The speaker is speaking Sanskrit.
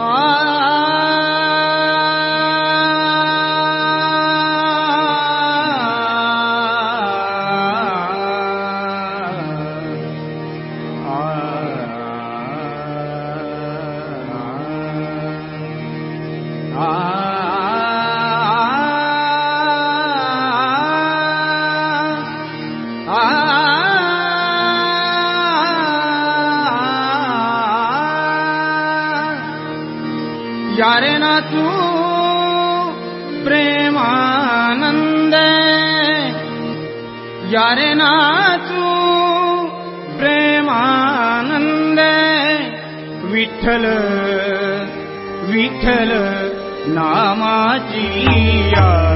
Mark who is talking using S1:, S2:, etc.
S1: Ah. प्रेमानन्द। यारे नाचु प्रेमानन्द। विठ्ठल विठ्ठल या